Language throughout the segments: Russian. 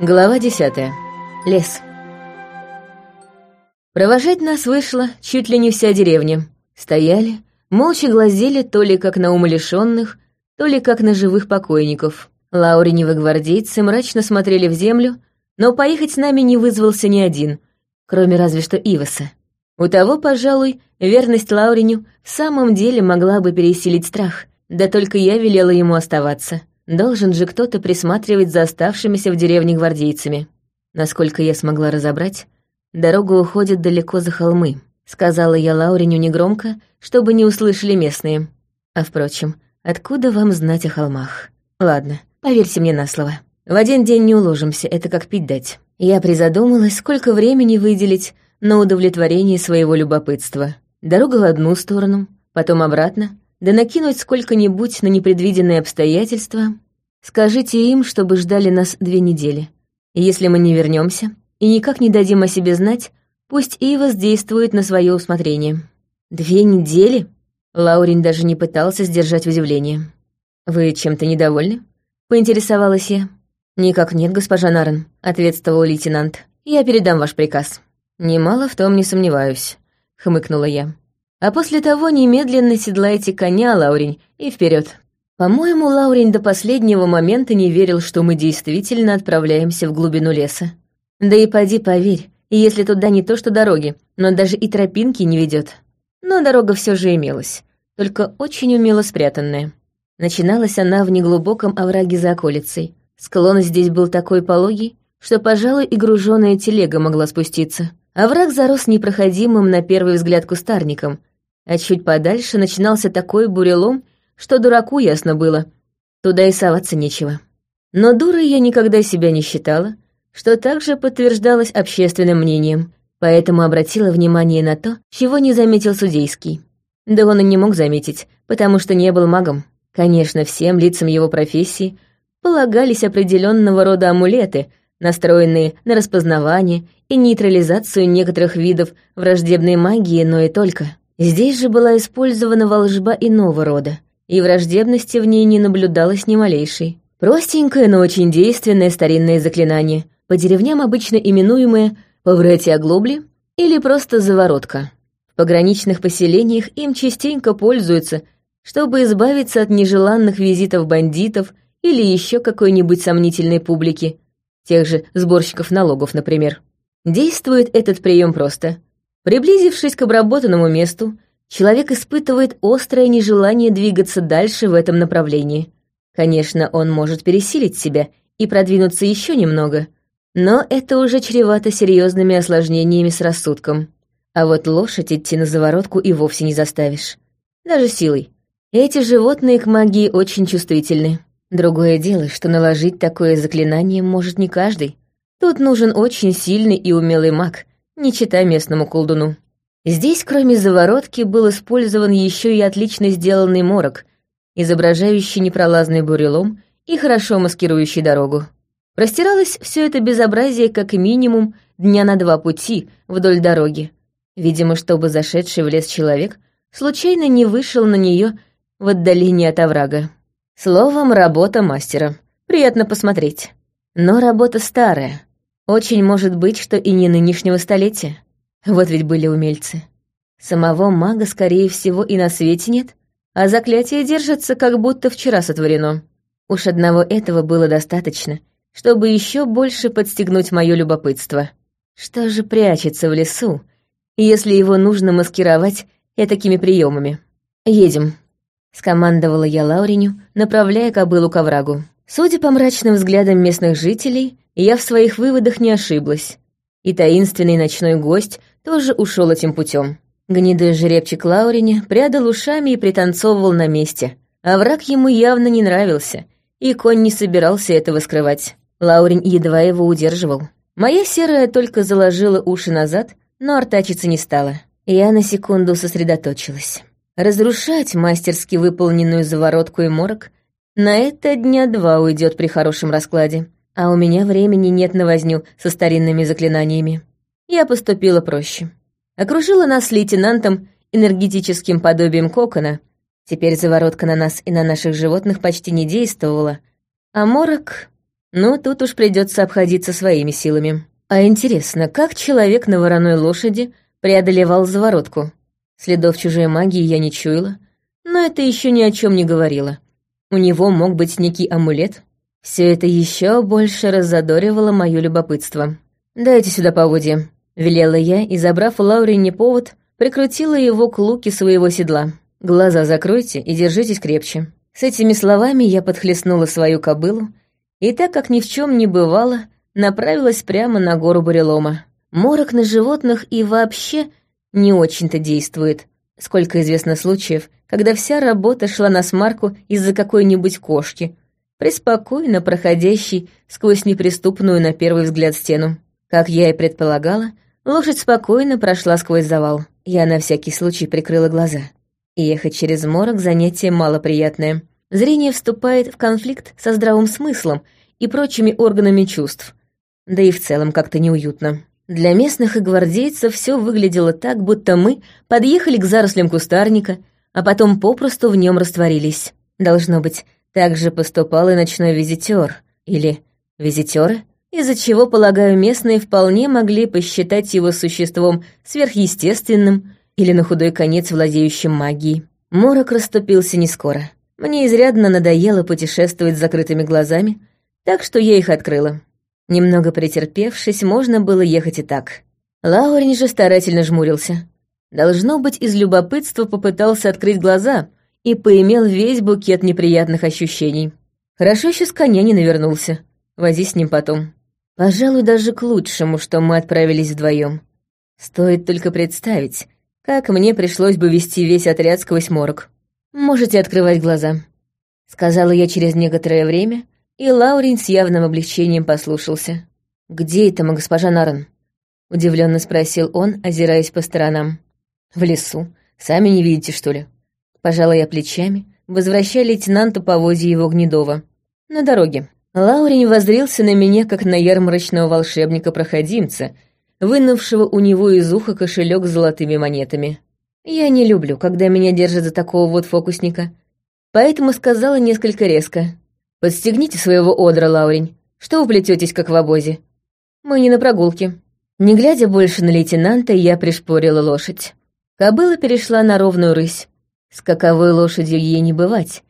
Глава десятая. Лес. Провожать нас вышла чуть ли не вся деревня. Стояли, молча глазели то ли как на умалишенных, то ли как на живых покойников. Лауриневы гвардейцы мрачно смотрели в землю, но поехать с нами не вызвался ни один, кроме разве что Иваса. У того, пожалуй, верность Лауриню в самом деле могла бы пересилить страх, да только я велела ему оставаться. Должен же кто-то присматривать за оставшимися в деревне гвардейцами. Насколько я смогла разобрать, дорога уходит далеко за холмы, сказала я Лауриню негромко, чтобы не услышали местные. А впрочем, откуда вам знать о холмах? Ладно, поверьте мне на слово. В один день не уложимся, это как пить дать. Я призадумалась, сколько времени выделить на удовлетворение своего любопытства. Дорога в одну сторону, потом обратно, да накинуть сколько-нибудь на непредвиденные обстоятельства. Скажите им, чтобы ждали нас две недели. Если мы не вернемся и никак не дадим о себе знать, пусть Ива действует на свое усмотрение. Две недели? Лаурин даже не пытался сдержать удивление. «Вы чем-то недовольны?» — поинтересовалась я. «Никак нет, госпожа Нарен», — ответствовал лейтенант. «Я передам ваш приказ». «Немало в том не сомневаюсь», — хмыкнула я. А после того немедленно седлайте коня, Лаурень, и вперед. По-моему, Лаурень до последнего момента не верил, что мы действительно отправляемся в глубину леса. Да и поди поверь, если туда не то что дороги, но даже и тропинки не ведет. Но дорога все же имелась, только очень умело спрятанная. Начиналась она в неглубоком овраге за околицей. Склон здесь был такой пологий, что, пожалуй, и груженная телега могла спуститься. Овраг зарос непроходимым на первый взгляд кустарником, а чуть подальше начинался такой бурелом, что дураку ясно было. Туда и соваться нечего. Но дурой я никогда себя не считала, что также подтверждалось общественным мнением, поэтому обратила внимание на то, чего не заметил судейский. Да он и не мог заметить, потому что не был магом. Конечно, всем лицам его профессии полагались определенного рода амулеты, настроенные на распознавание и нейтрализацию некоторых видов враждебной магии, но и только. Здесь же была использована волжба иного рода, и враждебности в ней не наблюдалось ни малейшей. Простенькое, но очень действенное старинное заклинание, по деревням обычно именуемое «поврати оглобли» или просто «заворотка». В пограничных поселениях им частенько пользуются, чтобы избавиться от нежеланных визитов бандитов или еще какой-нибудь сомнительной публики, тех же сборщиков налогов, например. Действует этот прием просто. Приблизившись к обработанному месту, человек испытывает острое нежелание двигаться дальше в этом направлении. Конечно, он может пересилить себя и продвинуться еще немного, но это уже чревато серьезными осложнениями с рассудком. А вот лошадь идти на заворотку и вовсе не заставишь. Даже силой. Эти животные к магии очень чувствительны. Другое дело, что наложить такое заклинание может не каждый. Тут нужен очень сильный и умелый маг — не читай местному колдуну. Здесь, кроме заворотки, был использован еще и отлично сделанный морок, изображающий непролазный бурелом и хорошо маскирующий дорогу. Простиралось все это безобразие как минимум дня на два пути вдоль дороги. Видимо, чтобы зашедший в лес человек случайно не вышел на нее в отдалении от оврага. Словом, работа мастера. Приятно посмотреть. Но работа старая, очень может быть, что и не нынешнего столетия. Вот ведь были умельцы. Самого мага, скорее всего, и на свете нет, а заклятие держится, как будто вчера сотворено. Уж одного этого было достаточно, чтобы еще больше подстегнуть мое любопытство. Что же прячется в лесу, если его нужно маскировать этакими приемами? «Едем», — скомандовала я Лауриню, направляя кобылу к оврагу. Судя по мрачным взглядам местных жителей, я в своих выводах не ошиблась. И таинственный ночной гость тоже ушел этим путем. Гнедой жеребчик Лаурине прядал ушами и пританцовывал на месте. А враг ему явно не нравился, и конь не собирался этого скрывать. Лаурин едва его удерживал. Моя серая только заложила уши назад, но артачиться не стала. Я на секунду сосредоточилась. Разрушать мастерски выполненную заворотку и морок на это дня два уйдет при хорошем раскладе. А у меня времени нет на возню со старинными заклинаниями. Я поступила проще. Окружила нас лейтенантом энергетическим подобием кокона. Теперь заворотка на нас и на наших животных почти не действовала. А морок... Ну, тут уж придется обходиться своими силами. А интересно, как человек на вороной лошади преодолевал заворотку? Следов чужой магии я не чуяла, но это еще ни о чем не говорило. У него мог быть некий амулет. Все это еще больше раззадоривало мое любопытство. «Дайте сюда поводья», — велела я и, забрав у Лаурине повод, прикрутила его к луке своего седла. «Глаза закройте и держитесь крепче». С этими словами я подхлестнула свою кобылу, и так как ни в чем не бывало, направилась прямо на гору бурелома. Морок на животных и вообще не очень-то действует. Сколько известно случаев, когда вся работа шла на смарку из-за какой-нибудь кошки, преспокойно проходящей сквозь неприступную на первый взгляд стену. Как я и предполагала, лошадь спокойно прошла сквозь завал. Я на всякий случай прикрыла глаза. Ехать через морок — занятие малоприятное. Зрение вступает в конфликт со здравым смыслом и прочими органами чувств. Да и в целом как-то неуютно. Для местных и гвардейцев все выглядело так, будто мы подъехали к зарослям кустарника, а потом попросту в нем растворились. Должно быть, так же поступал и ночной визитер. Или визитеры, из-за чего, полагаю, местные вполне могли посчитать его существом сверхъестественным или на худой конец владеющим магией. Морок расступился не скоро. Мне изрядно надоело путешествовать с закрытыми глазами, так что я их открыла. Немного претерпевшись, можно было ехать и так. Лаурин же старательно жмурился. Должно быть, из любопытства попытался открыть глаза и поимел весь букет неприятных ощущений. Хорошо еще с коня не навернулся. Вози с ним потом. Пожалуй, даже к лучшему, что мы отправились вдвоем. Стоит только представить, как мне пришлось бы вести весь отряд сквозь морок. «Можете открывать глаза», — сказала я через некоторое время, и Лаурин с явным облегчением послушался. «Где это мы, госпожа Наран?» — удивленно спросил он, озираясь по сторонам. «В лесу. Сами не видите, что ли?» Пожала я плечами, возвращая лейтенанту повозье его Гнедова. «На дороге». Лаурин воздрился на меня, как на ярмарочного волшебника-проходимца, вынувшего у него из уха кошелек с золотыми монетами. Я не люблю, когда меня держат за такого вот фокусника, поэтому сказала несколько резко. «Подстегните своего одра, Лаурень. Что вы плететесь, как в обозе? Мы не на прогулке». Не глядя больше на лейтенанта, я пришпорила лошадь. Кобыла перешла на ровную рысь. С каковой лошадью ей не бывать.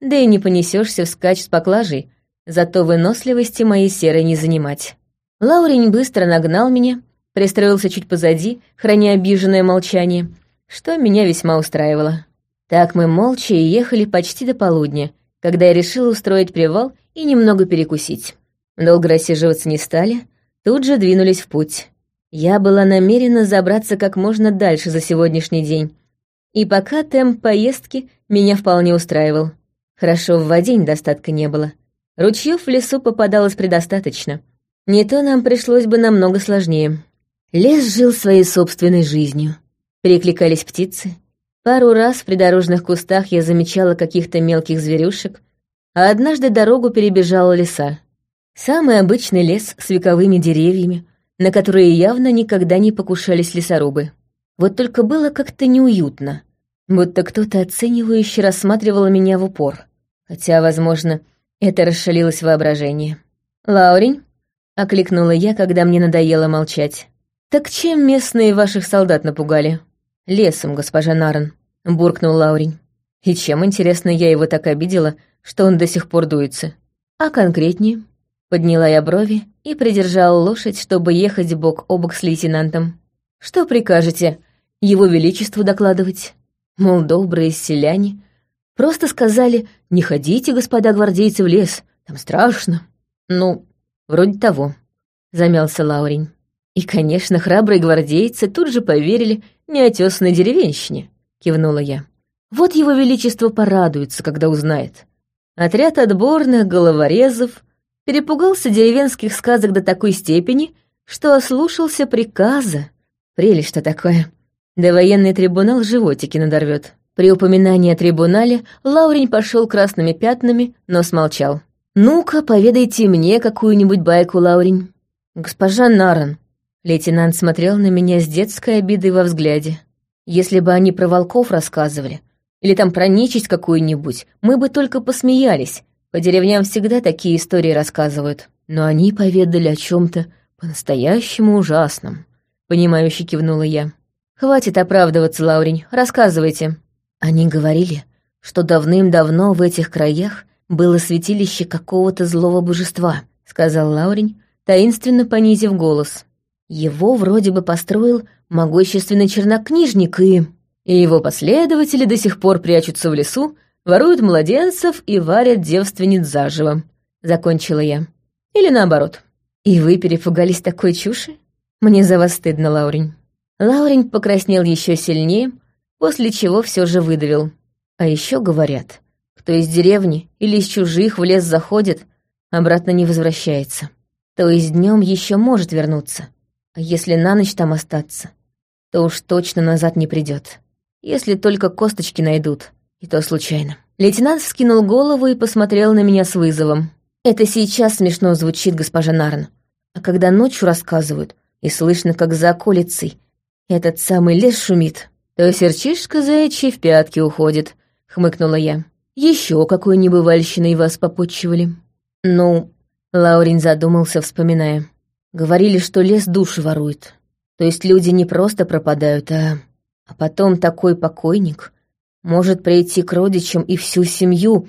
Да и не понесешься вскачь с поклажей, зато выносливости моей серой не занимать. Лаурень быстро нагнал меня, пристроился чуть позади, храня обиженное молчание, что меня весьма устраивало. Так мы молча и ехали почти до полудня, когда я решила устроить привал и немного перекусить. Долго рассиживаться не стали, тут же двинулись в путь. Я была намерена забраться как можно дальше за сегодняшний день. И пока темп поездки меня вполне устраивал. Хорошо, в воде недостатка не было. Ручьев в лесу попадалось предостаточно. Не то нам пришлось бы намного сложнее. Лес жил своей собственной жизнью. Перекликались птицы. Пару раз в придорожных кустах я замечала каких-то мелких зверюшек, а однажды дорогу перебежала леса. Самый обычный лес с вековыми деревьями, на которые явно никогда не покушались лесорубы. Вот только было как-то неуютно, будто кто-то оценивающе рассматривал меня в упор. Хотя, возможно, это расшалилось воображение. «Лаурень?» — окликнула я, когда мне надоело молчать. «Так чем местные ваших солдат напугали?» «Лесом, госпожа Наран», — буркнул Лаурень. «И чем, интересно, я его так обидела, что он до сих пор дуется?» «А конкретнее?» Подняла я брови и придержала лошадь, чтобы ехать бок о бок с лейтенантом. «Что прикажете? Его Величеству докладывать?» Мол, добрые селяне. Просто сказали, не ходите, господа гвардейцы, в лес, там страшно. Ну, вроде того, замялся Лаурень. И, конечно, храбрые гвардейцы тут же поверили неотесанной деревенщине, кивнула я. Вот его величество порадуется, когда узнает. Отряд отборных головорезов перепугался деревенских сказок до такой степени, что ослушался приказа. Прелесть-то такое. Да военный трибунал животики надорвет. При упоминании о трибунале Лаурень пошел красными пятнами, но смолчал. «Ну-ка, поведайте мне какую-нибудь байку, Лаурень». «Госпожа Наран», Лейтенант смотрел на меня с детской обидой во взгляде. Если бы они про волков рассказывали, или там про нечисть какую-нибудь, мы бы только посмеялись, По деревням всегда такие истории рассказывают. Но они поведали о чем то по-настоящему ужасном. Понимающе кивнула я. «Хватит оправдываться, Лаурень, рассказывайте». Они говорили, что давным-давно в этих краях было святилище какого-то злого божества, сказал Лаурень, таинственно понизив голос. Его вроде бы построил могущественный чернокнижник, и... И его последователи до сих пор прячутся в лесу, воруют младенцев и варят девственниц заживо. Закончила я. Или наоборот. И вы перепугались такой чуши? Мне за вас стыдно, Лаурень. Лаурень покраснел еще сильнее, после чего все же выдавил. А еще говорят, кто из деревни или из чужих в лес заходит, обратно не возвращается. То есть днем еще может вернуться. А если на ночь там остаться, то уж точно назад не придет. Если только косточки найдут, и то случайно. Лейтенант вскинул голову и посмотрел на меня с вызовом. Это сейчас смешно звучит, госпожа Нарн. А когда ночью рассказывают, и слышно, как за околицей этот самый лес шумит, то серчишка заячья в пятки уходит, хмыкнула я. Еще какой небывальщиной вас попутчивали. Ну, Лаурин задумался, вспоминая. Говорили, что лес души ворует. То есть люди не просто пропадают, а... А потом такой покойник может прийти к родичам и всю семью.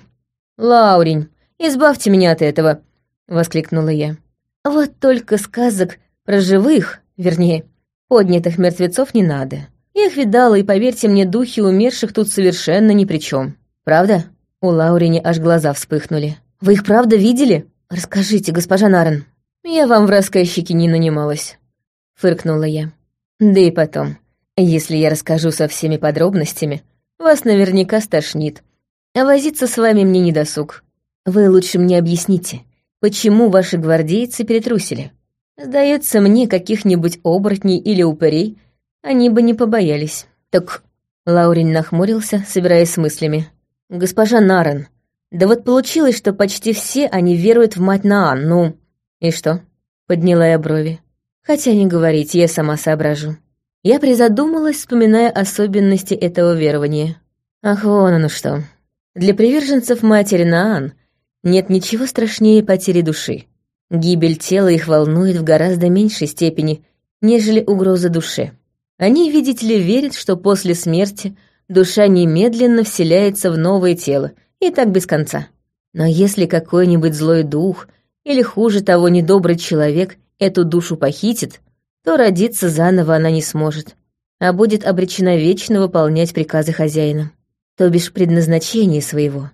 «Лаурень, избавьте меня от этого!» — воскликнула я. «Вот только сказок про живых, вернее, поднятых мертвецов не надо. Я их видала, и, поверьте мне, духи умерших тут совершенно ни при чем. Правда?» У Лаурини аж глаза вспыхнули. «Вы их правда видели? Расскажите, госпожа Нарен». «Я вам в рассказчике не нанималась», — фыркнула я. «Да и потом, если я расскажу со всеми подробностями, вас наверняка стошнит, а возиться с вами мне не досуг. Вы лучше мне объясните, почему ваши гвардейцы перетрусили? Сдается мне, каких-нибудь оборотней или упырей они бы не побоялись. Так Лаурин нахмурился, собираясь с мыслями. «Госпожа Нарен, да вот получилось, что почти все они веруют в мать Наан, ну...» «И что?» — подняла я брови. «Хотя не говорите, я сама соображу». Я призадумалась, вспоминая особенности этого верования. Ах, вон оно что. Для приверженцев матери Наан нет ничего страшнее потери души. Гибель тела их волнует в гораздо меньшей степени, нежели угроза душе. Они, видите ли, верят, что после смерти душа немедленно вселяется в новое тело, и так без конца. Но если какой-нибудь злой дух или, хуже того, недобрый человек эту душу похитит, то родиться заново она не сможет, а будет обречена вечно выполнять приказы хозяина, то бишь предназначение своего.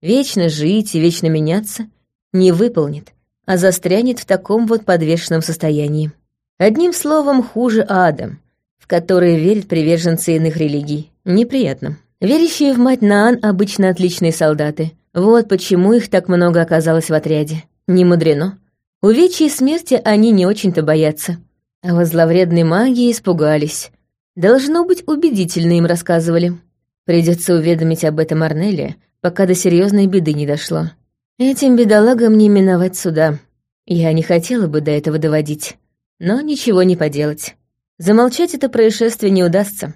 Вечно жить и вечно меняться не выполнит, а застрянет в таком вот подвешенном состоянии. Одним словом, хуже ада, в которые верят приверженцы иных религий. Неприятно. Верящие в мать Наан обычно отличные солдаты. Вот почему их так много оказалось в отряде. Не мудрено. Увечья и смерти они не очень-то боятся. А вот зловредной магии испугались. Должно быть, убедительно им рассказывали. Придется уведомить об этом Арнелия, пока до серьезной беды не дошло. Этим бедолагам не миновать суда. Я не хотела бы до этого доводить, но ничего не поделать. Замолчать это происшествие не удастся.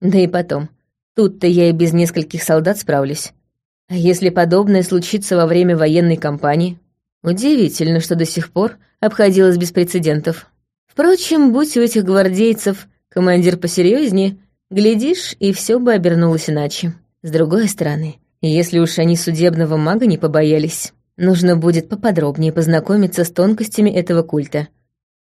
Да и потом, тут-то я и без нескольких солдат справлюсь. А если подобное случится во время военной кампании? Удивительно, что до сих пор обходилось без прецедентов. Впрочем, будь у этих гвардейцев командир посерьезнее, глядишь, и все бы обернулось иначе. С другой стороны, если уж они судебного мага не побоялись, нужно будет поподробнее познакомиться с тонкостями этого культа.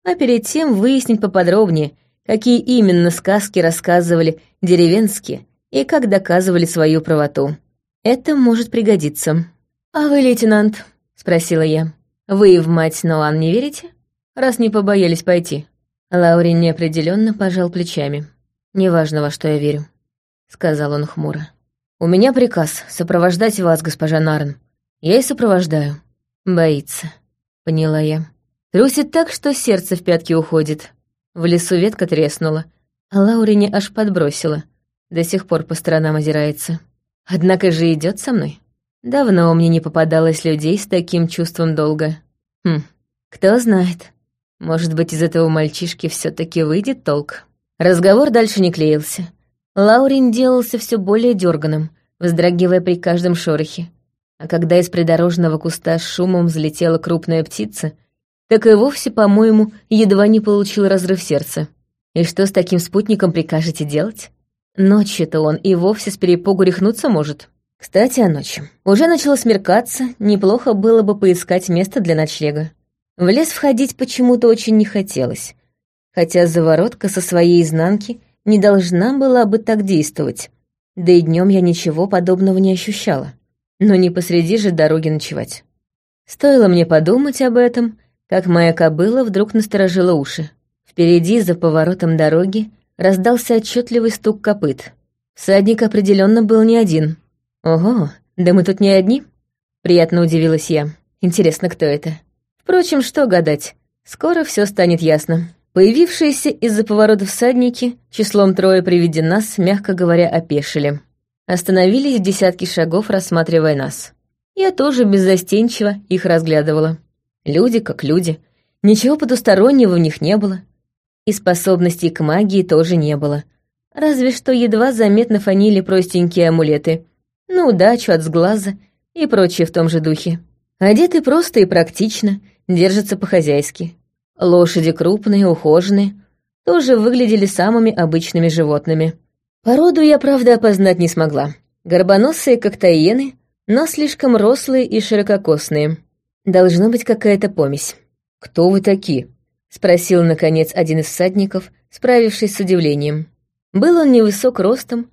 А перед тем выяснить поподробнее, какие именно сказки рассказывали деревенские и как доказывали свою правоту. Это может пригодиться. «А вы, лейтенант?» — спросила я. «Вы в мать Ноан не верите? Раз не побоялись пойти». Лаурин неопределенно пожал плечами. «Неважно, во что я верю», — сказал он хмуро. «У меня приказ сопровождать вас, госпожа Нарн. Я и сопровождаю». «Боится», — поняла я. Трусит так, что сердце в пятки уходит. В лесу ветка треснула, а Лаурине аж подбросила. До сих пор по сторонам озирается. Однако же идет со мной. Давно мне не попадалось людей с таким чувством долга. Хм, кто знает. Может быть, из этого мальчишки все таки выйдет толк. Разговор дальше не клеился. Лаурин делался все более дерганым, вздрагивая при каждом шорохе. А когда из придорожного куста с шумом взлетела крупная птица, так и вовсе, по-моему, едва не получил разрыв сердца. И что с таким спутником прикажете делать? Ночью-то он и вовсе с перепугу рехнуться может. Кстати, о ночи. Уже начало смеркаться, неплохо было бы поискать место для ночлега. В лес входить почему-то очень не хотелось, хотя заворотка со своей изнанки не должна была бы так действовать, да и днем я ничего подобного не ощущала. Но не посреди же дороги ночевать. Стоило мне подумать об этом, как моя кобыла вдруг насторожила уши. Впереди, за поворотом дороги, раздался отчетливый стук копыт. Всадник определенно был не один. Ого, да мы тут не одни? Приятно удивилась я. Интересно, кто это? Впрочем, что гадать, скоро все станет ясно. Появившиеся из-за поворота всадники, числом трое при виде нас, мягко говоря, опешили. Остановились десятки шагов, рассматривая нас. Я тоже беззастенчиво их разглядывала. Люди как люди. Ничего потустороннего в них не было. И способностей к магии тоже не было. Разве что едва заметно фанили простенькие амулеты. На удачу от сглаза и прочее в том же духе. Одеты просто и практично, держатся по-хозяйски. Лошади крупные, ухоженные, тоже выглядели самыми обычными животными. Породу я, правда, опознать не смогла. Горбоносые, как таены, но слишком рослые и ширококосные. Должна быть какая-то помесь. «Кто вы такие?» — спросил, наконец, один из всадников, справившись с удивлением. Был он невысок ростом,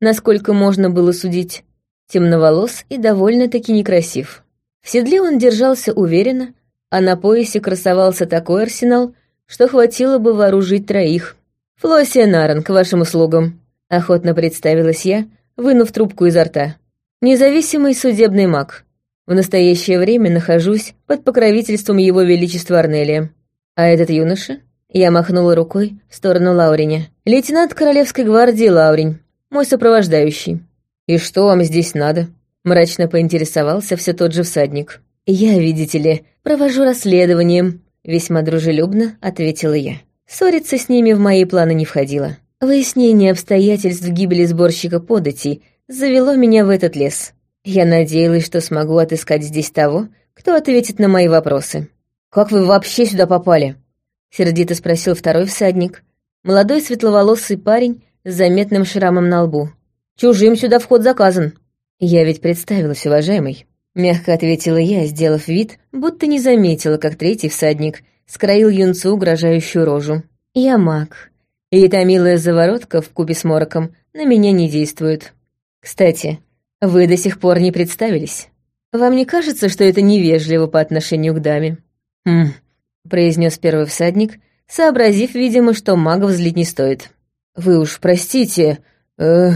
насколько можно было судить, темноволос и довольно-таки некрасив. В седле он держался уверенно, а на поясе красовался такой арсенал, что хватило бы вооружить троих. «Флосия Наран, к вашим услугам», — охотно представилась я, вынув трубку изо рта. «Независимый судебный маг. В настоящее время нахожусь под покровительством его величества Арнелия. А этот юноша?» Я махнула рукой в сторону Лауриня. «Лейтенант Королевской гвардии Лаурень, мой сопровождающий». «И что вам здесь надо?» Мрачно поинтересовался все тот же всадник. «Я, видите ли, провожу расследование», — весьма дружелюбно ответила я. Ссориться с ними в мои планы не входило. Выяснение обстоятельств гибели сборщика податей завело меня в этот лес. Я надеялась, что смогу отыскать здесь того, кто ответит на мои вопросы. «Как вы вообще сюда попали?» — сердито спросил второй всадник, молодой светловолосый парень с заметным шрамом на лбу. «Чужим сюда вход заказан». «Я ведь представилась, уважаемый», — мягко ответила я, сделав вид, будто не заметила, как третий всадник скроил юнцу угрожающую рожу. «Я маг, и эта милая заворотка в купе с мороком на меня не действует. Кстати, вы до сих пор не представились. Вам не кажется, что это невежливо по отношению к даме?» «Хм», — произнес первый всадник, сообразив, видимо, что магов злить не стоит. «Вы уж простите, э,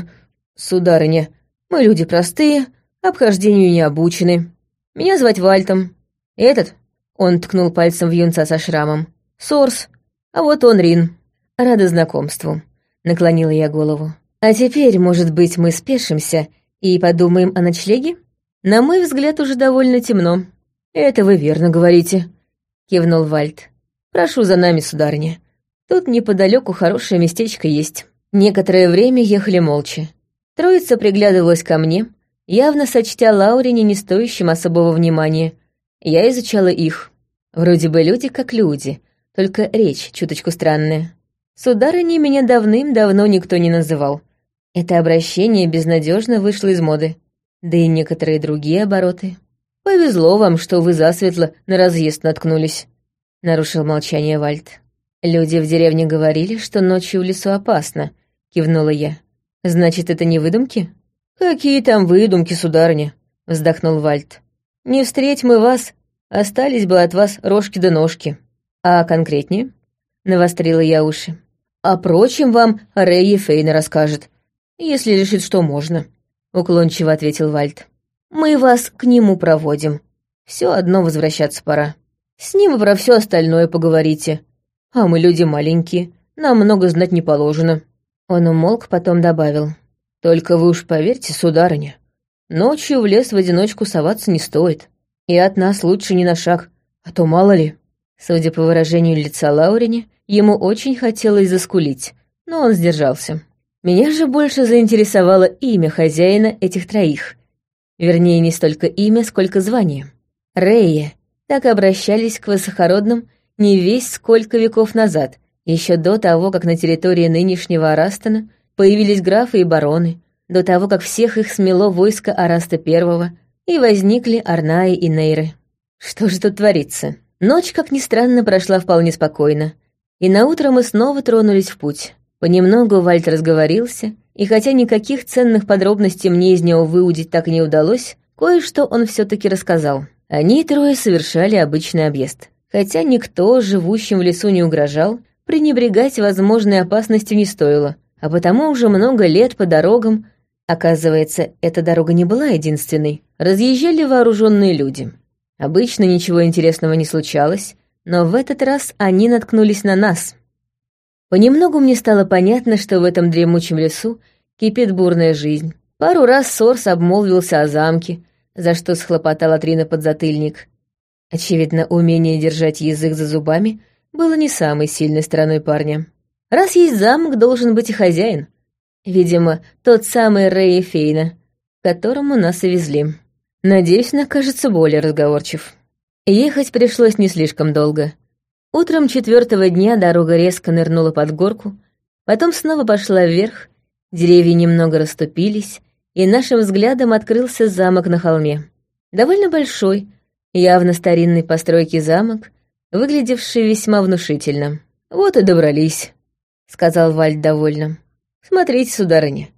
сударыня, мы люди простые, обхождению не обучены. Меня звать Вальтом. Этот, он ткнул пальцем в юнца со шрамом, Сорс, а вот он Рин. Рада знакомству. Наклонила я голову. А теперь, может быть, мы спешимся и подумаем о ночлеге? На мой взгляд, уже довольно темно. Это вы верно говорите, кивнул Вальт. Прошу за нами, сударыня. Тут неподалеку хорошее местечко есть. Некоторое время ехали молча. Троица приглядывалась ко мне, явно сочтя Лаурине не стоящим особого внимания. Я изучала их. Вроде бы люди как люди, только речь чуточку странная. Сударыней меня давным-давно никто не называл. Это обращение безнадежно вышло из моды. Да и некоторые другие обороты. «Повезло вам, что вы засветло на разъезд наткнулись», — нарушил молчание Вальт. «Люди в деревне говорили, что ночью в лесу опасно», — кивнула я. Значит, это не выдумки? Какие там выдумки, сударыня? Вздохнул Вальт. Не встреть мы вас, остались бы от вас рожки да ножки. А конкретнее? Навострила я уши. О прочем вам Рэй Фейна расскажет, если решит, что можно. Уклончиво ответил Вальт. Мы вас к нему проводим. Все одно возвращаться пора. С ним про все остальное поговорите. А мы люди маленькие, нам много знать не положено. Он умолк, потом добавил. «Только вы уж поверьте, сударыня, ночью в лес в одиночку соваться не стоит. И от нас лучше не на шаг, а то мало ли». Судя по выражению лица Лаурине, ему очень хотелось заскулить, но он сдержался. Меня же больше заинтересовало имя хозяина этих троих. Вернее, не столько имя, сколько звание. Рея. Так обращались к высокородным не весь сколько веков назад, еще до того, как на территории нынешнего Арастана появились графы и бароны, до того, как всех их смело войско Араста I, и возникли Арнаи и Нейры. Что же тут творится? Ночь, как ни странно, прошла вполне спокойно, и наутро мы снова тронулись в путь. Понемногу Вальт разговорился, и хотя никаких ценных подробностей мне из него выудить так и не удалось, кое-что он все таки рассказал. Они трое совершали обычный объезд. Хотя никто, живущим в лесу, не угрожал, пренебрегать возможной опасностью не стоило, а потому уже много лет по дорогам, оказывается, эта дорога не была единственной, разъезжали вооруженные люди. Обычно ничего интересного не случалось, но в этот раз они наткнулись на нас. Понемногу мне стало понятно, что в этом дремучем лесу кипит бурная жизнь. Пару раз Сорс обмолвился о замке, за что схлопотал Атрина подзатыльник. Очевидно, умение держать язык за зубами было не самой сильной стороной парня. Раз есть замок, должен быть и хозяин. Видимо, тот самый Рэй Фейна, которому нас и везли. Надеюсь, он окажется более разговорчив. Ехать пришлось не слишком долго. Утром четвертого дня дорога резко нырнула под горку, потом снова пошла вверх, деревья немного расступились, и нашим взглядом открылся замок на холме. Довольно большой, явно старинной постройки замок, выглядевший весьма внушительно. «Вот и добрались», — сказал Вальд довольно. «Смотрите, сударыня,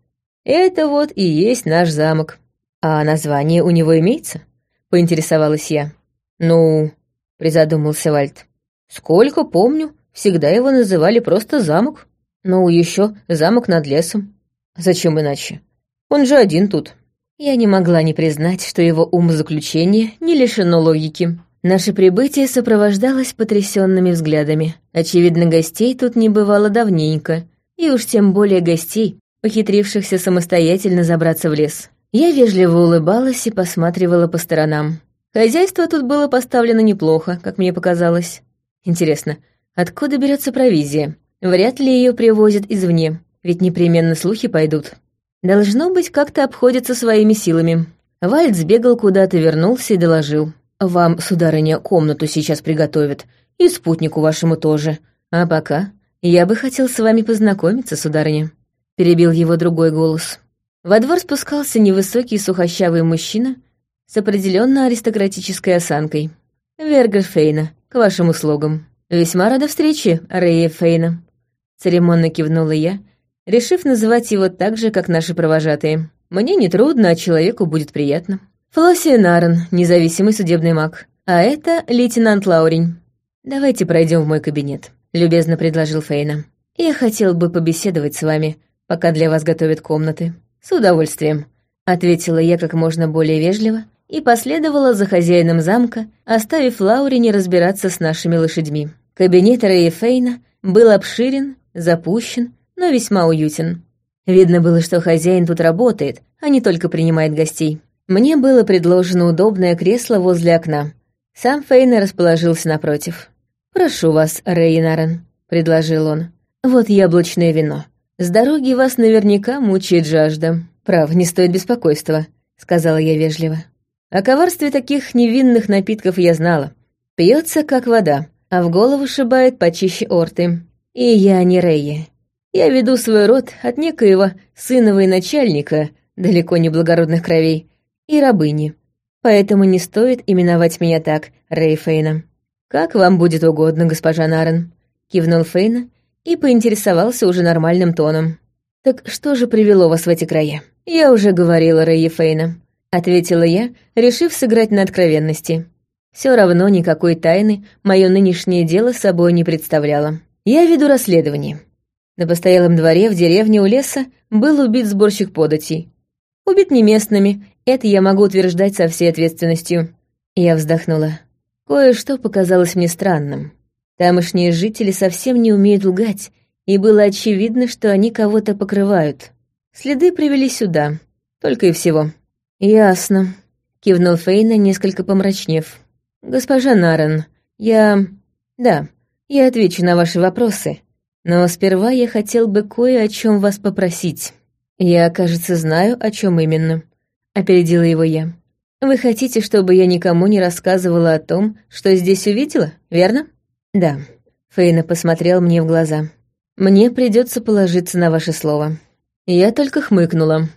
это вот и есть наш замок. А название у него имеется?» — поинтересовалась я. «Ну...» — призадумался Вальд. «Сколько помню, всегда его называли просто замок. Ну, еще замок над лесом. Зачем иначе? Он же один тут. Я не могла не признать, что его умозаключение не лишено логики. Наше прибытие сопровождалось потрясенными взглядами. Очевидно, гостей тут не бывало давненько, и уж тем более гостей, похитрившихся самостоятельно забраться в лес. Я вежливо улыбалась и посматривала по сторонам. Хозяйство тут было поставлено неплохо, как мне показалось. Интересно, откуда берется провизия? Вряд ли ее привозят извне, ведь непременно слухи пойдут. Должно быть, как-то обходится своими силами. Вальд сбегал куда-то, вернулся и доложил. «Вам, сударыня, комнату сейчас приготовят, и спутнику вашему тоже. А пока я бы хотел с вами познакомиться, сударыня», — перебил его другой голос. Во двор спускался невысокий сухощавый мужчина с определенно аристократической осанкой. «Вергер Фейна, к вашим услугам. Весьма рада встрече, Рея Фейна», — церемонно кивнула я, решив называть его так же, как наши провожатые. Мне нетрудно, а человеку будет приятно. Флоссия Нарен, независимый судебный маг. А это лейтенант Лаурень. Давайте пройдем в мой кабинет, любезно предложил Фейна. Я хотел бы побеседовать с вами, пока для вас готовят комнаты. С удовольствием, ответила я как можно более вежливо и последовала за хозяином замка, оставив Лаурине разбираться с нашими лошадьми. Кабинет Рэя Фейна был обширен, запущен но весьма уютен. Видно было, что хозяин тут работает, а не только принимает гостей. Мне было предложено удобное кресло возле окна. Сам Фейна расположился напротив. «Прошу вас, Рейнарен», — предложил он. «Вот яблочное вино. С дороги вас наверняка мучает жажда. Прав, не стоит беспокойства», — сказала я вежливо. О коварстве таких невинных напитков я знала. Пьется, как вода, а в голову шибает почище орты. И я не Рейе. Я веду свой род от некоего сыновой начальника, далеко не благородных кровей, и рабыни. Поэтому не стоит именовать меня так, Рэй Фейна. «Как вам будет угодно, госпожа Нарен», — кивнул Фейна и поинтересовался уже нормальным тоном. «Так что же привело вас в эти края?» «Я уже говорила Рэй Фейна», — ответила я, решив сыграть на откровенности. Все равно никакой тайны мое нынешнее дело собой не представляло. Я веду расследование. На постоялом дворе в деревне у леса был убит сборщик податей. Убит не местными, это я могу утверждать со всей ответственностью. Я вздохнула. Кое-что показалось мне странным. Тамошние жители совсем не умеют лгать, и было очевидно, что они кого-то покрывают. Следы привели сюда, только и всего. «Ясно», — кивнул Фейна, несколько помрачнев. «Госпожа Нарен, я... Да, я отвечу на ваши вопросы, но сперва я хотел бы кое о чем вас попросить. Я, кажется, знаю, о чем именно. — опередила его я. «Вы хотите, чтобы я никому не рассказывала о том, что здесь увидела, верно?» «Да». Фейна посмотрел мне в глаза. «Мне придется положиться на ваше слово». Я только хмыкнула.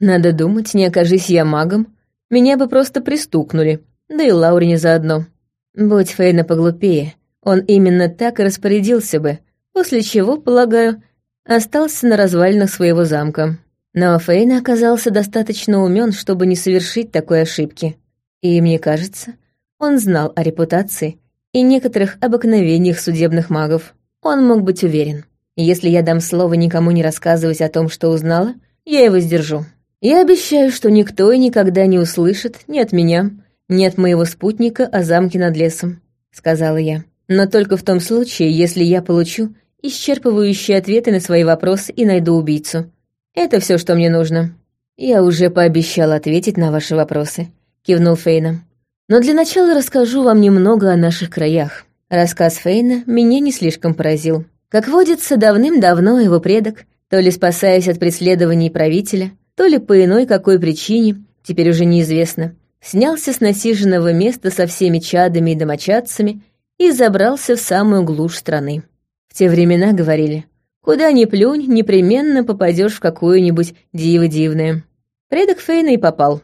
Надо думать, не окажись я магом, меня бы просто пристукнули, да и Лаурине заодно. Будь Фейна поглупее, он именно так и распорядился бы, после чего, полагаю, остался на развалинах своего замка. Но Фейна оказался достаточно умен, чтобы не совершить такой ошибки. И, мне кажется, он знал о репутации и некоторых обыкновениях судебных магов. Он мог быть уверен. Если я дам слово никому не рассказывать о том, что узнала, я его сдержу. Я обещаю, что никто и никогда не услышит ни от меня, ни от моего спутника о замке над лесом», — сказала я. «Но только в том случае, если я получу исчерпывающие ответы на свои вопросы и найду убийцу. Это все, что мне нужно». «Я уже пообещал ответить на ваши вопросы», — кивнул Фейна. «Но для начала расскажу вам немного о наших краях». Рассказ Фейна меня не слишком поразил. Как водится, давным-давно его предок, то ли спасаясь от преследований правителя, то ли по иной какой причине, теперь уже неизвестно, снялся с насиженного места со всеми чадами и домочадцами и забрался в самую глушь страны. В те времена говорили, куда ни плюнь, непременно попадешь в какую-нибудь диво дивное. Предок Фейна и попал.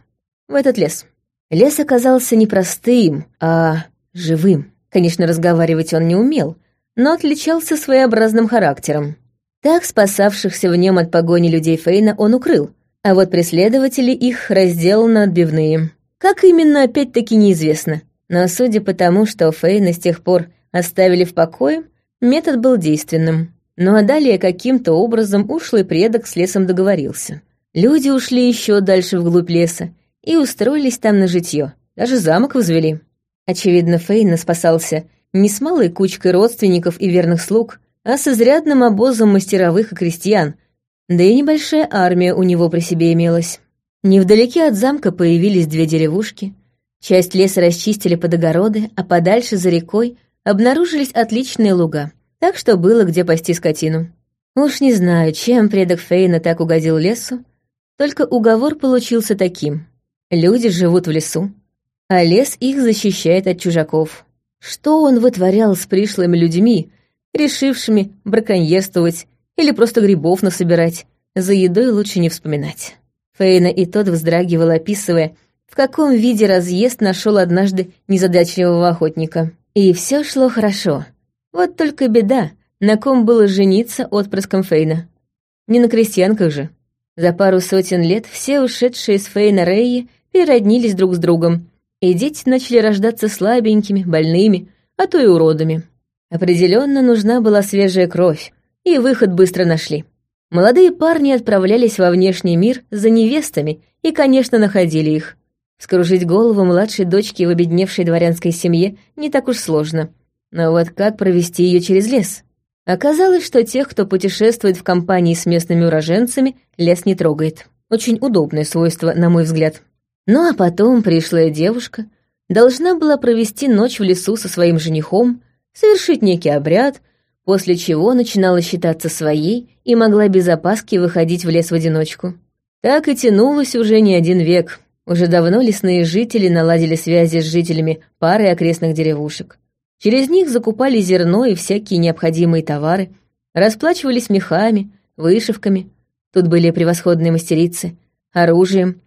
В этот лес. Лес оказался не простым, а живым. Конечно, разговаривать он не умел — но отличался своеобразным характером. Так спасавшихся в нем от погони людей Фейна он укрыл, а вот преследователи их разделал на отбивные. Как именно, опять-таки неизвестно. Но судя по тому, что Фейна с тех пор оставили в покое, метод был действенным. Ну а далее каким-то образом ушлый предок с лесом договорился. Люди ушли еще дальше вглубь леса и устроились там на житье. Даже замок возвели. Очевидно, Фейна спасался не с малой кучкой родственников и верных слуг, а с изрядным обозом мастеровых и крестьян, да и небольшая армия у него при себе имелась. Невдалеке от замка появились две деревушки, часть леса расчистили под огороды, а подальше за рекой обнаружились отличные луга, так что было где пасти скотину. Уж не знаю, чем предок Фейна так угодил лесу, только уговор получился таким. Люди живут в лесу, а лес их защищает от чужаков. Что он вытворял с пришлыми людьми, решившими браконьерствовать или просто грибов насобирать, за едой лучше не вспоминать. Фейна и тот вздрагивал, описывая, в каком виде разъезд нашел однажды незадачливого охотника. И все шло хорошо. Вот только беда, на ком было жениться отпрыском Фейна. Не на крестьянках же. За пару сотен лет все ушедшие из Фейна Рейи перероднились друг с другом, и дети начали рождаться слабенькими, больными, а то и уродами. Определенно нужна была свежая кровь, и выход быстро нашли. Молодые парни отправлялись во внешний мир за невестами и, конечно, находили их. Скружить голову младшей дочки в обедневшей дворянской семье не так уж сложно. Но вот как провести ее через лес? Оказалось, что тех, кто путешествует в компании с местными уроженцами, лес не трогает. Очень удобное свойство, на мой взгляд. Ну а потом пришлая девушка должна была провести ночь в лесу со своим женихом, совершить некий обряд, после чего начинала считаться своей и могла без опаски выходить в лес в одиночку. Так и тянулось уже не один век. Уже давно лесные жители наладили связи с жителями пары окрестных деревушек. Через них закупали зерно и всякие необходимые товары, расплачивались мехами, вышивками. Тут были превосходные мастерицы, оружием,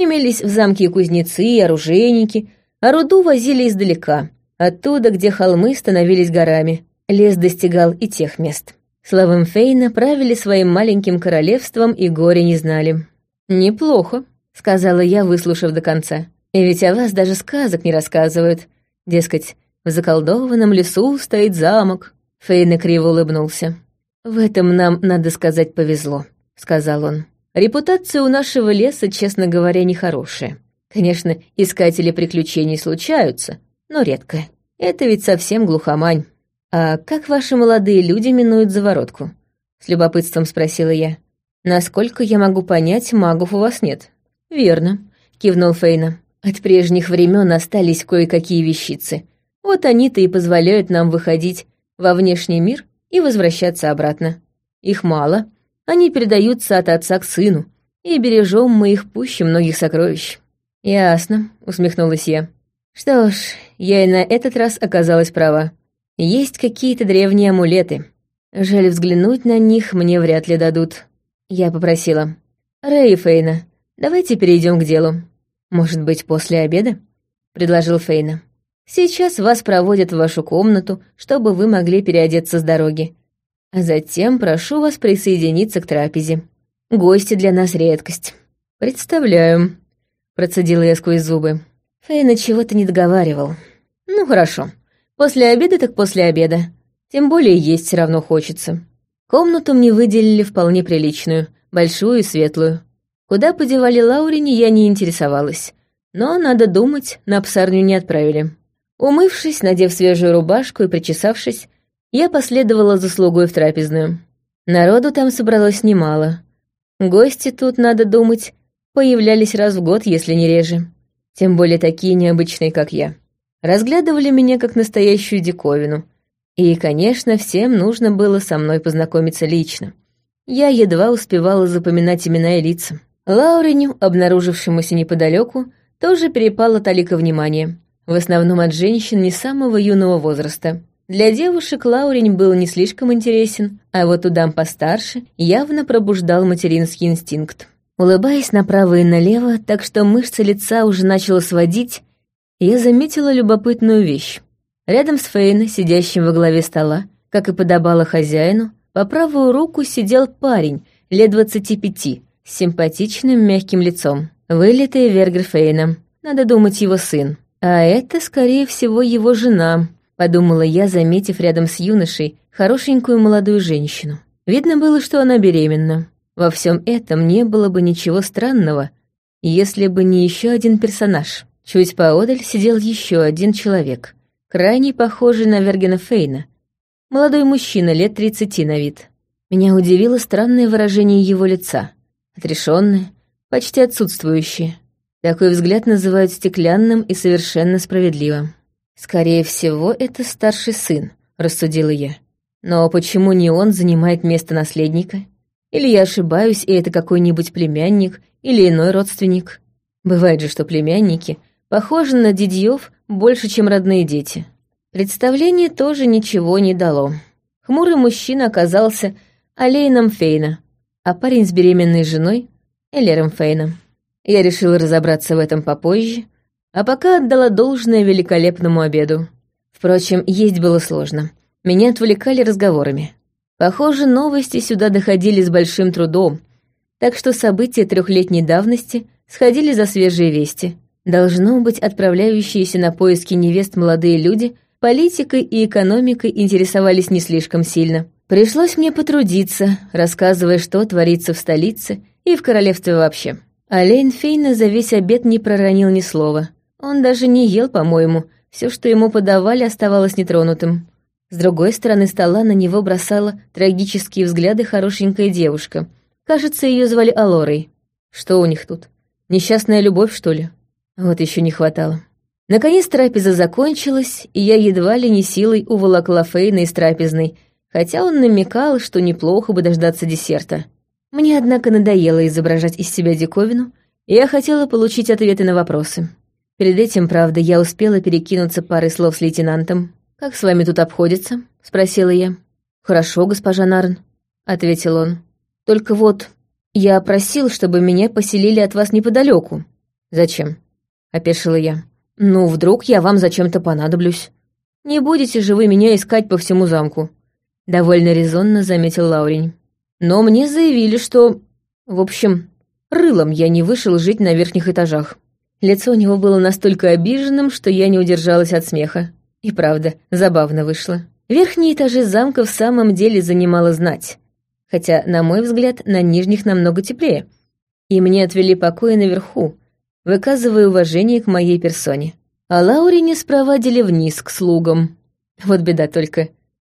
Имелись в замке кузнецы и оружейники, а руду возили издалека, оттуда, где холмы становились горами. Лес достигал и тех мест. Славым Фейна правили своим маленьким королевством и горе не знали. «Неплохо», — сказала я, выслушав до конца. «И ведь о вас даже сказок не рассказывают. Дескать, в заколдованном лесу стоит замок». Фейна криво улыбнулся. «В этом нам, надо сказать, повезло», — сказал он. Репутация у нашего леса, честно говоря, нехорошая. Конечно, искатели приключений случаются, но редко. Это ведь совсем глухомань. А как ваши молодые люди минуют заворотку? С любопытством спросила я. Насколько я могу понять, магов у вас нет. Верно, кивнул Фейна. От прежних времен остались кое-какие вещицы. Вот они-то и позволяют нам выходить во внешний мир и возвращаться обратно. Их мало, они передаются от отца к сыну, и бережем мы их пуще многих сокровищ». «Ясно», — усмехнулась я. «Что ж, я и на этот раз оказалась права. Есть какие-то древние амулеты. Жаль, взглянуть на них мне вряд ли дадут». Я попросила. «Рэй Фейна, давайте перейдем к делу. Может быть, после обеда?» — предложил Фейна. «Сейчас вас проводят в вашу комнату, чтобы вы могли переодеться с дороги. А затем прошу вас присоединиться к трапезе. Гости для нас редкость». «Представляю», — процедила я сквозь зубы. Фейна чего-то не договаривал. «Ну, хорошо. После обеда так после обеда. Тем более есть все равно хочется». Комнату мне выделили вполне приличную, большую и светлую. Куда подевали Лаурини, я не интересовалась. Но, надо думать, на псарню не отправили. Умывшись, надев свежую рубашку и причесавшись, я последовала за слугой в трапезную. Народу там собралось немало. Гости тут, надо думать, появлялись раз в год, если не реже. Тем более такие необычные, как я. Разглядывали меня как настоящую диковину. И, конечно, всем нужно было со мной познакомиться лично. Я едва успевала запоминать имена и лица. Лауреню, обнаружившемуся неподалеку, тоже перепало талика внимания. В основном от женщин не самого юного возраста. Для девушек Лаурень был не слишком интересен, а вот у дам постарше явно пробуждал материнский инстинкт. Улыбаясь направо и налево, так что мышцы лица уже начала сводить, я заметила любопытную вещь. Рядом с Фейной, сидящим во главе стола, как и подобало хозяину, по правую руку сидел парень лет двадцати пяти, с симпатичным мягким лицом. Вылитый Вергер Фейна, надо думать, его сын. А это, скорее всего, его жена, подумала я, заметив рядом с юношей хорошенькую молодую женщину. Видно было, что она беременна. Во всем этом не было бы ничего странного, если бы не еще один персонаж. Чуть поодаль сидел еще один человек, крайне похожий на Вергена Фейна. Молодой мужчина, лет тридцати на вид. Меня удивило странное выражение его лица. Отрешенное, почти отсутствующее. Такой взгляд называют стеклянным и совершенно справедливо. «Скорее всего, это старший сын», — рассудила я. «Но почему не он занимает место наследника? Или я ошибаюсь, и это какой-нибудь племянник или иной родственник? Бывает же, что племянники похожи на дедьев больше, чем родные дети». Представление тоже ничего не дало. Хмурый мужчина оказался Алейном Фейна, а парень с беременной женой — Элером Фейном. Я решила разобраться в этом попозже — а пока отдала должное великолепному обеду. Впрочем, есть было сложно. Меня отвлекали разговорами. Похоже, новости сюда доходили с большим трудом, так что события трехлетней давности сходили за свежие вести. Должно быть, отправляющиеся на поиски невест молодые люди политикой и экономикой интересовались не слишком сильно. Пришлось мне потрудиться, рассказывая, что творится в столице и в королевстве вообще. А Лейн Фейна за весь обед не проронил ни слова. Он даже не ел, по-моему, все, что ему подавали, оставалось нетронутым. С другой стороны стола на него бросала трагические взгляды хорошенькая девушка. Кажется, ее звали Алорой. Что у них тут? Несчастная любовь, что ли? Вот еще не хватало. Наконец трапеза закончилась, и я едва ли не силой уволокла Фейна из трапезной, хотя он намекал, что неплохо бы дождаться десерта. Мне, однако, надоело изображать из себя диковину, и я хотела получить ответы на вопросы. Перед этим, правда, я успела перекинуться парой слов с лейтенантом. «Как с вами тут обходится?» — спросила я. «Хорошо, госпожа Нарн», — ответил он. «Только вот я просил, чтобы меня поселили от вас неподалеку». «Зачем?» — опешила я. «Ну, вдруг я вам зачем-то понадоблюсь. Не будете же вы меня искать по всему замку», — довольно резонно заметил Лаурень. «Но мне заявили, что... В общем, рылом я не вышел жить на верхних этажах». Лицо у него было настолько обиженным, что я не удержалась от смеха. И правда, забавно вышло. Верхние этажи замка в самом деле занимала знать. Хотя, на мой взгляд, на нижних намного теплее. И мне отвели покои наверху, выказывая уважение к моей персоне. А Лаурине спровадили вниз к слугам. Вот беда только.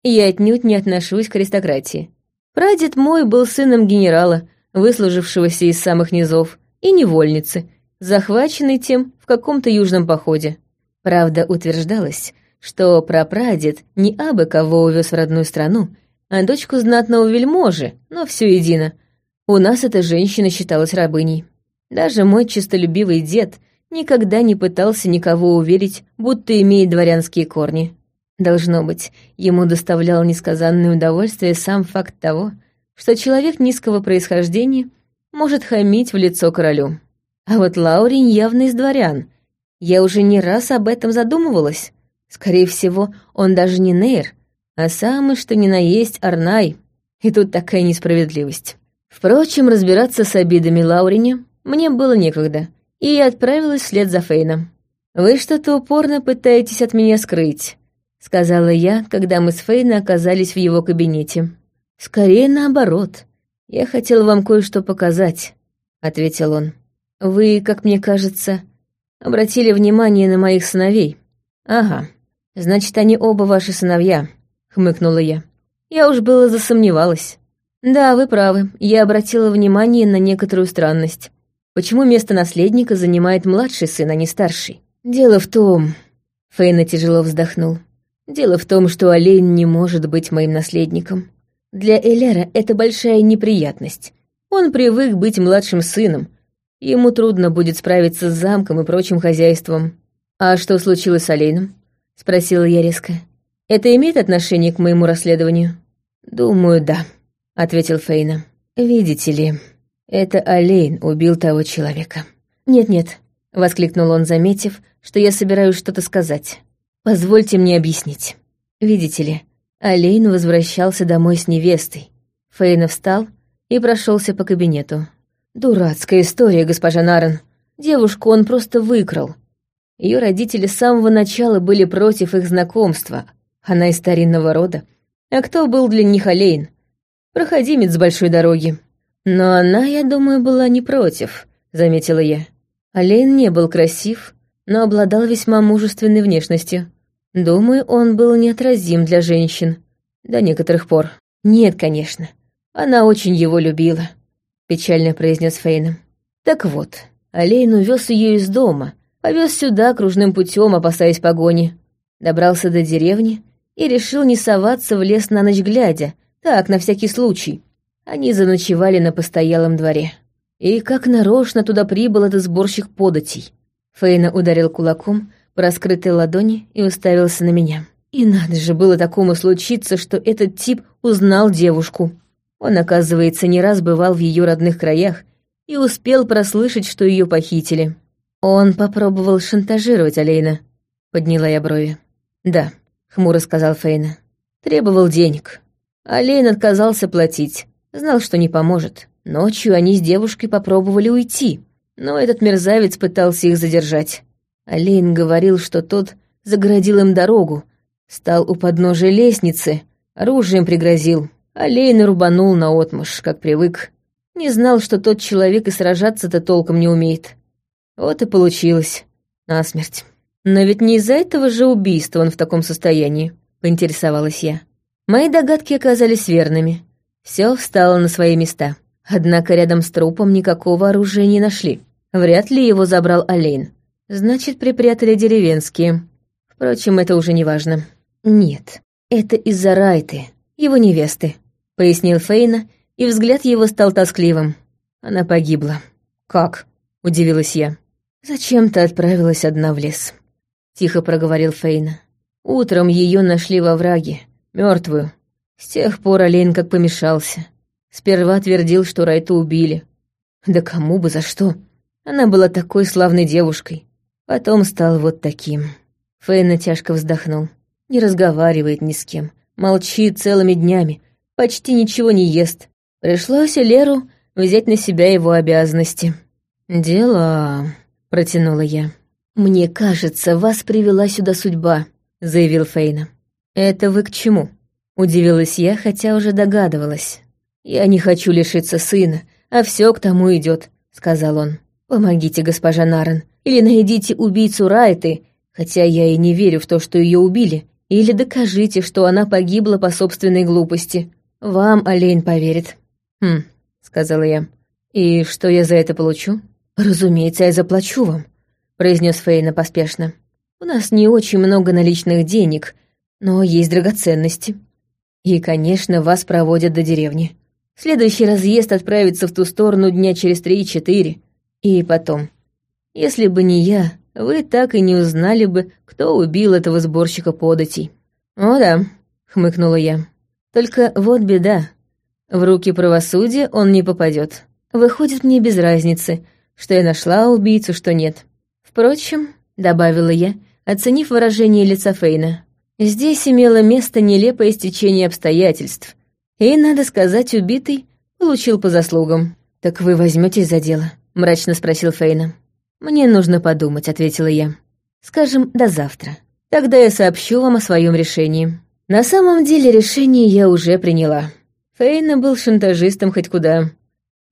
Я отнюдь не отношусь к аристократии. Прадед мой был сыном генерала, выслужившегося из самых низов, и невольницы — захваченный тем в каком-то южном походе. Правда, утверждалось, что прапрадед не абы кого увез в родную страну, а дочку знатного вельможи, но все едино. У нас эта женщина считалась рабыней. Даже мой честолюбивый дед никогда не пытался никого уверить, будто имеет дворянские корни. Должно быть, ему доставлял несказанное удовольствие сам факт того, что человек низкого происхождения может хамить в лицо королю. А вот Лаурин явно из дворян. Я уже не раз об этом задумывалась. Скорее всего, он даже не Нейр, а самый что ни на есть Арнай. И тут такая несправедливость. Впрочем, разбираться с обидами Лаурине мне было некогда, и я отправилась вслед за Фейном. «Вы что-то упорно пытаетесь от меня скрыть», — сказала я, когда мы с Фейном оказались в его кабинете. «Скорее наоборот. Я хотел вам кое-что показать», — ответил он. «Вы, как мне кажется, обратили внимание на моих сыновей». «Ага, значит, они оба ваши сыновья», — хмыкнула я. «Я уж было засомневалась». «Да, вы правы, я обратила внимание на некоторую странность. Почему место наследника занимает младший сын, а не старший? Дело в том...» Фейна тяжело вздохнул. «Дело в том, что Олейн не может быть моим наследником. Для Элера это большая неприятность. Он привык быть младшим сыном. Ему трудно будет справиться с замком и прочим хозяйством. «А что случилось с Олейном?» — спросила я резко. «Это имеет отношение к моему расследованию?» «Думаю, да», — ответил Фейна. «Видите ли, это Олейн убил того человека». «Нет-нет», — воскликнул он, заметив, что я собираюсь что-то сказать. «Позвольте мне объяснить. Видите ли, Олейн возвращался домой с невестой. Фейна встал и прошелся по кабинету. «Дурацкая история, госпожа Нарен. Девушку он просто выкрал. Ее родители с самого начала были против их знакомства. Она из старинного рода. А кто был для них Олейн? Проходимец с большой дороги. Но она, я думаю, была не против», — заметила я. Олейн не был красив, но обладал весьма мужественной внешностью. Думаю, он был неотразим для женщин. До некоторых пор. Нет, конечно. Она очень его любила, печально произнес Фейном. Так вот, Олейн увез ее из дома, повез сюда кружным путем, опасаясь погони. Добрался до деревни и решил не соваться в лес на ночь глядя, так, на всякий случай. Они заночевали на постоялом дворе. И как нарочно туда прибыл этот сборщик податей. Фейна ударил кулаком по раскрытой ладони и уставился на меня. И надо же было такому случиться, что этот тип узнал девушку. Он, оказывается, не раз бывал в ее родных краях и успел прослышать, что ее похитили. Он попробовал шантажировать Алейна. Подняла я брови. «Да», — хмуро сказал Фейна. «Требовал денег. Алейн отказался платить. Знал, что не поможет. Ночью они с девушкой попробовали уйти, но этот мерзавец пытался их задержать. Олейн говорил, что тот загородил им дорогу, стал у подножия лестницы, оружием пригрозил. Олейн рубанул наотмашь, как привык. Не знал, что тот человек и сражаться-то толком не умеет. Вот и получилось. Насмерть. Но ведь не из-за этого же убийства он в таком состоянии, поинтересовалась я. Мои догадки оказались верными. Все встало на свои места. Однако рядом с трупом никакого оружия не нашли. Вряд ли его забрал Олейн. Значит, припрятали деревенские. Впрочем, это уже не важно. Нет, это из-за Райты, его невесты, пояснил Фейна, и взгляд его стал тоскливым. Она погибла. Как? удивилась я. Зачем-то отправилась одна в лес. Тихо проговорил Фейна. Утром ее нашли во враге, мертвую. С тех пор Олейн как помешался. Сперва твердил, что Райту убили. Да кому бы за что? Она была такой славной девушкой. Потом стал вот таким. Фейна тяжко вздохнул. Не разговаривает ни с кем. Молчит целыми днями. Почти ничего не ест. Пришлось Леру взять на себя его обязанности. «Дела...» — протянула я. «Мне кажется, вас привела сюда судьба», — заявил Фейна. «Это вы к чему?» — удивилась я, хотя уже догадывалась. «Я не хочу лишиться сына, а все к тому идет», — сказал он. «Помогите, госпожа Нарен, или найдите убийцу Райты, хотя я и не верю в то, что ее убили, или докажите, что она погибла по собственной глупости. Вам Олейн поверит». «Хм», — сказала я. «И что я за это получу?» «Разумеется, я заплачу вам», — произнес Фейна поспешно. «У нас не очень много наличных денег, но есть драгоценности. И, конечно, вас проводят до деревни». Следующий разъезд отправится в ту сторону дня через три-четыре. И потом, если бы не я, вы так и не узнали бы, кто убил этого сборщика податей». «О да», — хмыкнула я. «Только вот беда. В руки правосудия он не попадет. Выходит, мне без разницы, что я нашла убийцу, что нет. Впрочем, — добавила я, оценив выражение лица Фейна, — здесь имело место нелепое стечение обстоятельств. И, надо сказать, убитый получил по заслугам. «Так вы возьметесь за дело?» — мрачно спросил Фейна. «Мне нужно подумать», — ответила я. «Скажем, до завтра. Тогда я сообщу вам о своем решении». На самом деле решение я уже приняла. Фейна был шантажистом хоть куда.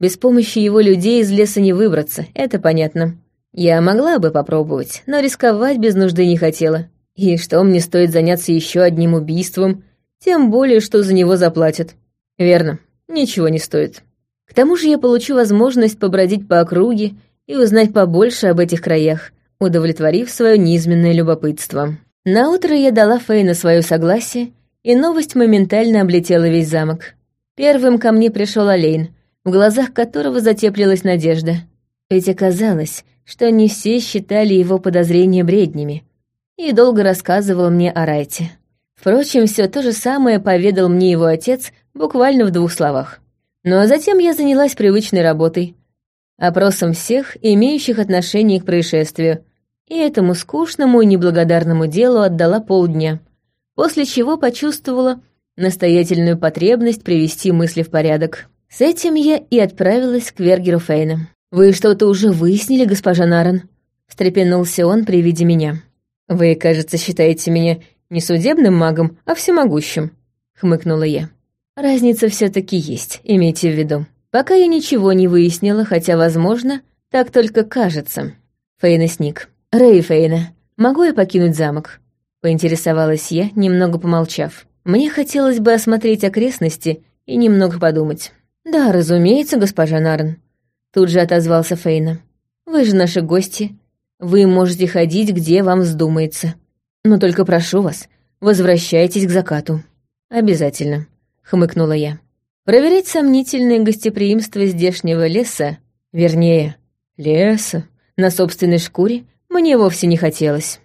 Без помощи его людей из леса не выбраться, это понятно. Я могла бы попробовать, но рисковать без нужды не хотела. И что мне стоит заняться еще одним убийством, тем более, что за него заплатят. Верно, ничего не стоит. К тому же я получу возможность побродить по округе и узнать побольше об этих краях, удовлетворив свое низменное любопытство. Наутро я дала Фейна свое согласие, и новость моментально облетела весь замок. Первым ко мне пришел Олейн, в глазах которого затеплилась надежда. Ведь оказалось, что не все считали его подозрения бреднями, и долго рассказывал мне о Райте. Впрочем, все то же самое поведал мне его отец буквально в двух словах. Ну а затем я занялась привычной работой, опросом всех, имеющих отношение к происшествию, и этому скучному и неблагодарному делу отдала полдня, после чего почувствовала настоятельную потребность привести мысли в порядок. С этим я и отправилась к Вергеру Фейна. «Вы что-то уже выяснили, госпожа Наран?» — встрепенулся он при виде меня. «Вы, кажется, считаете меня не судебным магом, а всемогущим», — хмыкнула я. «Разница все таки есть, имейте в виду. Пока я ничего не выяснила, хотя, возможно, так только кажется». Фейна сник. «Рэй Фейна, могу я покинуть замок?» — поинтересовалась я, немного помолчав. Мне хотелось бы осмотреть окрестности и немного подумать. «Да, разумеется, госпожа Нарн», — тут же отозвался Фейна. «Вы же наши гости. Вы можете ходить, где вам вздумается. Но только прошу вас, возвращайтесь к закату». «Обязательно», — хмыкнула я. Проверять сомнительное гостеприимство здешнего леса, вернее, леса, на собственной шкуре мне вовсе не хотелось.